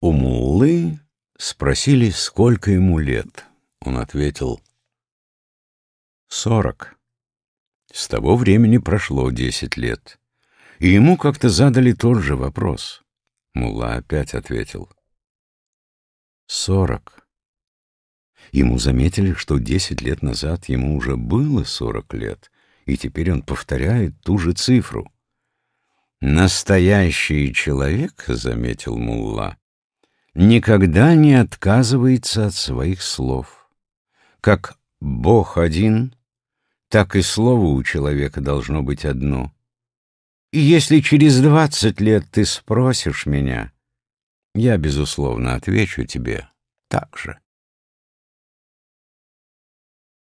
У Муллы спросили, сколько ему лет. Он ответил «Сорок». С того времени прошло десять лет. И ему как-то задали тот же вопрос. Мулла опять ответил «Сорок». Ему заметили, что десять лет назад ему уже было сорок лет, и теперь он повторяет ту же цифру. «Настоящий человек», — заметил Мулла, — «никогда не отказывается от своих слов. Как Бог один, так и слово у человека должно быть одно. И если через двадцать лет ты спросишь меня, я, безусловно, отвечу тебе так же».